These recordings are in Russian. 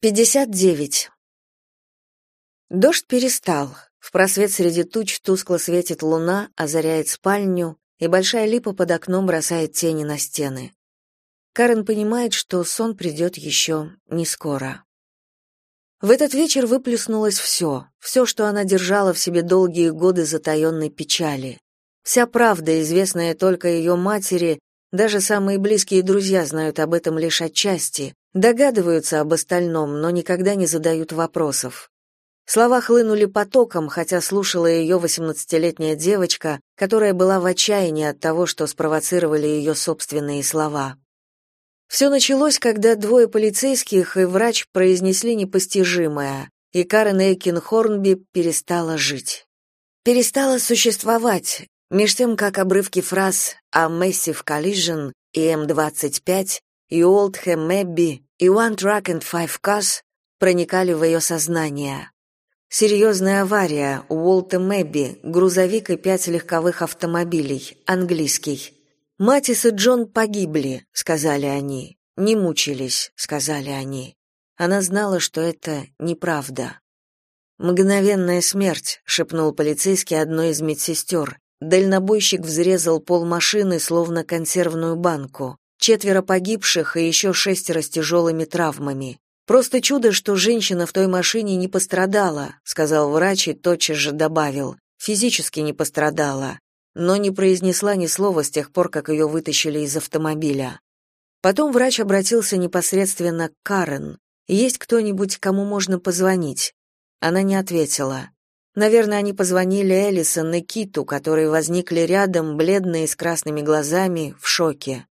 59. Дождь перестал. В просвет среди туч тускло светит луна, озаряет спальню, и большая липа под окном бросает тени на стены. Карен понимает, что сон придет еще не скоро. В этот вечер выплеснулось все, все, что она держала в себе долгие годы затаенной печали. Вся правда, известная только ее матери, даже самые близкие друзья знают об этом лишь отчасти, догадываются об остальном, но никогда не задают вопросов. Слова хлынули потоком, хотя слушала ее восемнадцатилетняя девочка, которая была в отчаянии от того, что спровоцировали ее собственные слова. Все началось, когда двое полицейских и врач произнесли непостижимое, и Карен Эйкин Хорнби перестала жить. Перестала существовать, меж тем, как обрывки фраз «A Massive Collision» и «М-25» и «Oldham Abbey» и «One Truck and Five Cars» проникали в ее сознание. Серьезная авария, Уолта Мэбби, грузовик и пять легковых автомобилей, английский. Матис и Джон погибли, сказали они. Не мучились, сказали они. Она знала, что это неправда. Мгновенная смерть, шепнул полицейский одной из медсестер. Дальнобойщик взрезал пол машины, словно консервную банку. Четверо погибших и еще шестеро с тяжелыми травмами. Просто чудо, что женщина в той машине не пострадала, сказал врач и тотчас же добавил: физически не пострадала, но не произнесла ни слова с тех пор, как ее вытащили из автомобиля. Потом врач обратился непосредственно к Карен. Есть кто-нибудь, кому можно позвонить? Она не ответила. Наверное, они позвонили Элисон и Киту, которые возникли рядом, бледные с красными глазами, в шоке.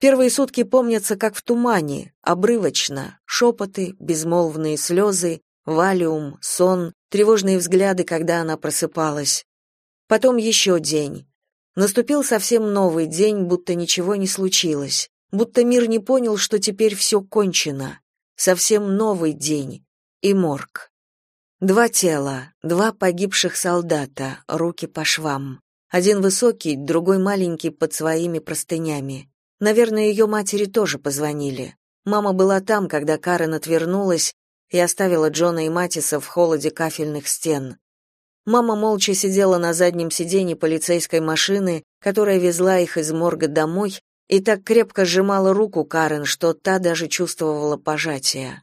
Первые сутки помнятся как в тумане, обрывочно, шепоты, безмолвные слезы, валиум, сон, тревожные взгляды, когда она просыпалась. Потом еще день. Наступил совсем новый день, будто ничего не случилось, будто мир не понял, что теперь все кончено. Совсем новый день. И морг. Два тела, два погибших солдата, руки по швам. Один высокий, другой маленький под своими простынями. Наверное, ее матери тоже позвонили. Мама была там, когда Карен отвернулась и оставила Джона и Матиса в холоде кафельных стен. Мама молча сидела на заднем сиденье полицейской машины, которая везла их из морга домой, и так крепко сжимала руку Карен, что та даже чувствовала пожатие.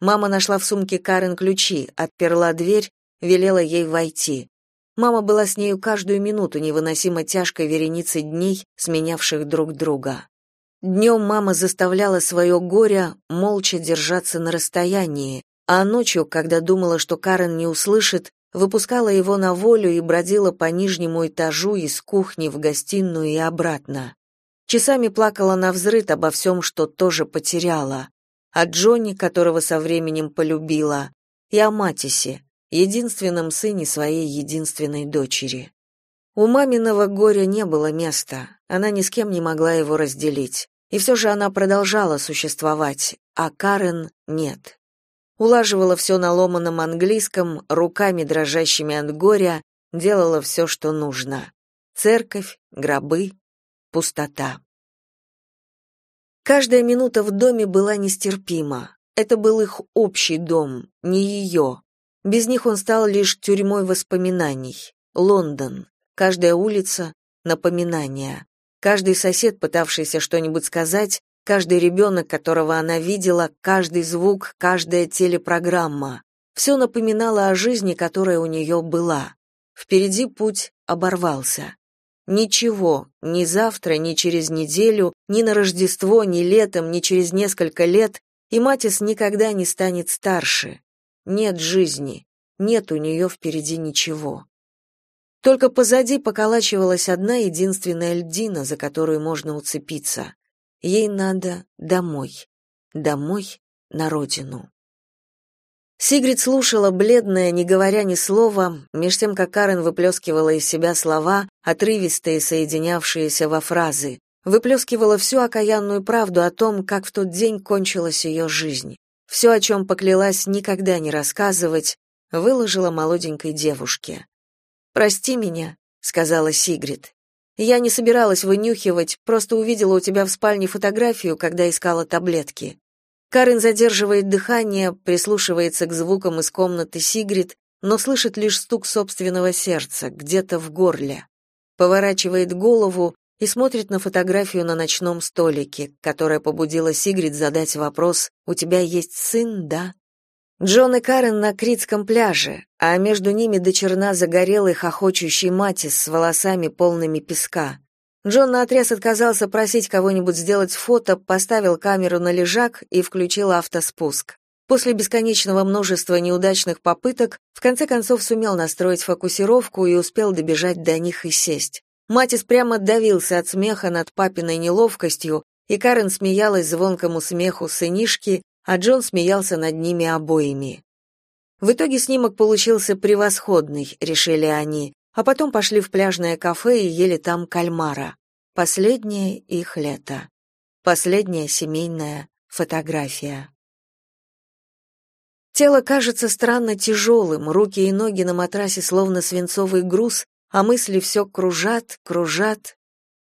Мама нашла в сумке Карен ключи, отперла дверь, велела ей войти. Мама была с нею каждую минуту невыносимо тяжкой вереницей дней, сменявших друг друга. Днем мама заставляла свое горе молча держаться на расстоянии, а ночью, когда думала, что Карен не услышит, выпускала его на волю и бродила по нижнему этажу из кухни в гостиную и обратно. Часами плакала на взрыд обо всем, что тоже потеряла. О Джонни, которого со временем полюбила, и о Матисе, единственном сыне своей единственной дочери. У маминого горя не было места, она ни с кем не могла его разделить. И все же она продолжала существовать, а Карен нет. Улаживала все на ломаном английском, руками дрожащими от горя, делала все, что нужно. Церковь, гробы, пустота. Каждая минута в доме была нестерпима. Это был их общий дом, не ее. Без них он стал лишь тюрьмой воспоминаний. Лондон. Каждая улица — напоминание. Каждый сосед, пытавшийся что-нибудь сказать, каждый ребенок, которого она видела, каждый звук, каждая телепрограмма. Все напоминало о жизни, которая у нее была. Впереди путь оборвался. Ничего, ни завтра, ни через неделю, ни на Рождество, ни летом, ни через несколько лет, и Матис никогда не станет старше. Нет жизни, нет у нее впереди ничего. Только позади поколачивалась одна единственная льдина, за которую можно уцепиться. Ей надо домой. Домой на родину. Сигрид слушала, бледная, не говоря ни слова, меж тем, как Карен выплескивала из себя слова, отрывистые, соединявшиеся во фразы, выплескивала всю окаянную правду о том, как в тот день кончилась ее жизнь. Все, о чем поклялась никогда не рассказывать, выложила молоденькой девушке. «Прости меня», — сказала Сигрид. «Я не собиралась вынюхивать, просто увидела у тебя в спальне фотографию, когда искала таблетки. Карен задерживает дыхание, прислушивается к звукам из комнаты Сигрид, но слышит лишь стук собственного сердца, где-то в горле. Поворачивает голову и смотрит на фотографию на ночном столике, которая побудила Сигрид задать вопрос «У тебя есть сын, да?» Джон и Карен на Критском пляже, а между ними до черна загорелый хохочущий Матис с волосами полными песка. Джон наотрез отказался просить кого-нибудь сделать фото, поставил камеру на лежак и включил автоспуск. После бесконечного множества неудачных попыток в конце концов сумел настроить фокусировку и успел добежать до них и сесть. Матис прямо давился от смеха над папиной неловкостью, и Карен смеялась звонкому смеху сынишки, а Джон смеялся над ними обоими. В итоге снимок получился превосходный, решили они, а потом пошли в пляжное кафе и ели там кальмара. Последнее их лето. Последняя семейная фотография. Тело кажется странно тяжелым, руки и ноги на матрасе словно свинцовый груз, а мысли все кружат, кружат.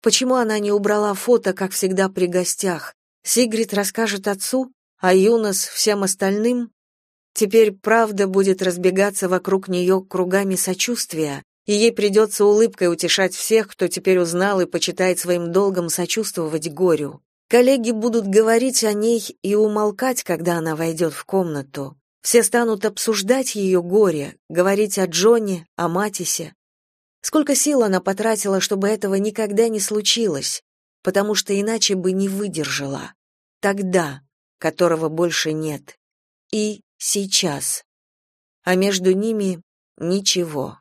Почему она не убрала фото, как всегда при гостях? Сигрид расскажет отцу? А Юнос всем остальным теперь правда будет разбегаться вокруг нее кругами сочувствия, и ей придется улыбкой утешать всех, кто теперь узнал и почитает своим долгом сочувствовать горю. Коллеги будут говорить о ней и умолкать, когда она войдет в комнату. Все станут обсуждать ее горе, говорить о Джоне, о Матисе. Сколько сил она потратила, чтобы этого никогда не случилось, потому что иначе бы не выдержала. Тогда, которого больше нет. И сейчас. А между ними ничего.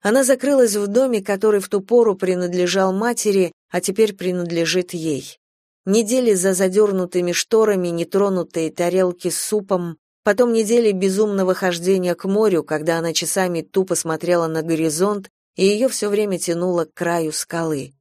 Она закрылась в доме, который в ту пору принадлежал матери, а теперь принадлежит ей. Недели за задернутыми шторами, нетронутые тарелки с супом, потом недели безумного хождения к морю, когда она часами тупо смотрела на горизонт, и ее все время тянуло к краю скалы.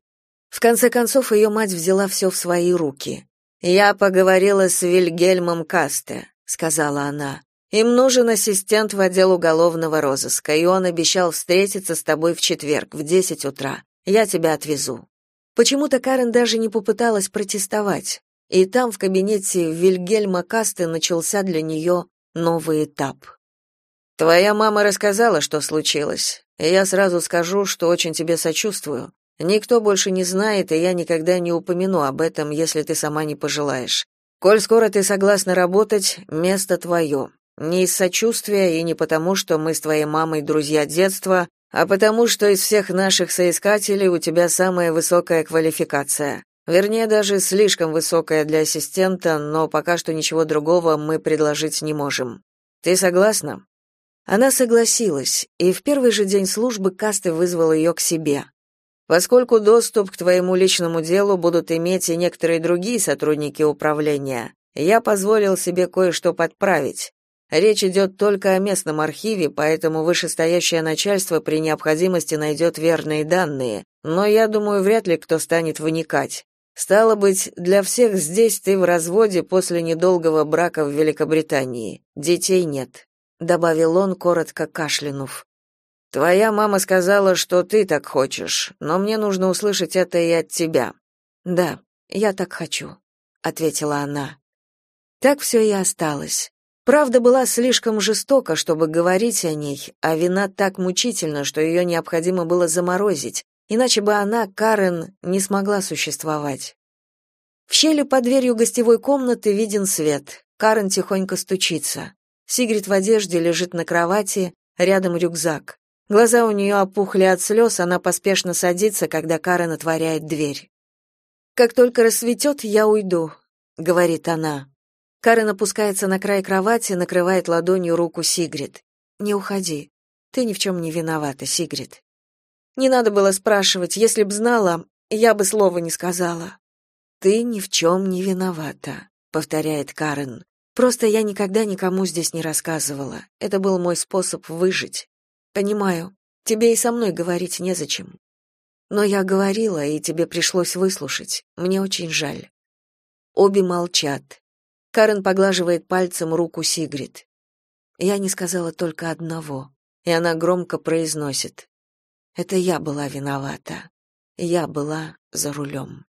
В конце концов, ее мать взяла все в свои руки. «Я поговорила с Вильгельмом Касте», — сказала она. «Им нужен ассистент в отдел уголовного розыска, и он обещал встретиться с тобой в четверг в десять утра. Я тебя отвезу». Почему-то Карен даже не попыталась протестовать, и там, в кабинете Вильгельма Касте, начался для нее новый этап. «Твоя мама рассказала, что случилось, и я сразу скажу, что очень тебе сочувствую. Никто больше не знает, и я никогда не упомяну об этом, если ты сама не пожелаешь. Коль скоро ты согласна работать, место твое. Не из сочувствия и не потому, что мы с твоей мамой друзья детства, а потому, что из всех наших соискателей у тебя самая высокая квалификация. Вернее, даже слишком высокая для ассистента, но пока что ничего другого мы предложить не можем. Ты согласна? Она согласилась, и в первый же день службы Касты вызвал ее к себе. Поскольку доступ к твоему личному делу будут иметь и некоторые другие сотрудники управления, я позволил себе кое-что подправить. Речь идет только о местном архиве, поэтому вышестоящее начальство при необходимости найдет верные данные, но я думаю, вряд ли кто станет вникать. Стало быть, для всех здесь ты в разводе после недолгого брака в Великобритании. Детей нет, добавил он, коротко кашлянув. Твоя мама сказала, что ты так хочешь, но мне нужно услышать это и от тебя. Да, я так хочу, ответила она. Так все и осталось. Правда была слишком жестока, чтобы говорить о ней, а вина так мучительна, что ее необходимо было заморозить, иначе бы она, Карен, не смогла существовать. В щели под дверью гостевой комнаты виден свет. Карен тихонько стучится. Сигрид в одежде лежит на кровати, рядом рюкзак. Глаза у нее опухли от слез, она поспешно садится, когда Карен отворяет дверь. «Как только рассветет, я уйду», — говорит она. Карен опускается на край кровати, накрывает ладонью руку Сигрид. «Не уходи. Ты ни в чем не виновата, Сигрид». «Не надо было спрашивать. Если б знала, я бы слова не сказала». «Ты ни в чем не виновата», — повторяет Карен. «Просто я никогда никому здесь не рассказывала. Это был мой способ выжить. Понимаю, тебе и со мной говорить незачем. Но я говорила, и тебе пришлось выслушать. Мне очень жаль. Обе молчат. Карен поглаживает пальцем руку Сигрид. Я не сказала только одного, и она громко произносит: "Это я была виновата. Я была за рулем».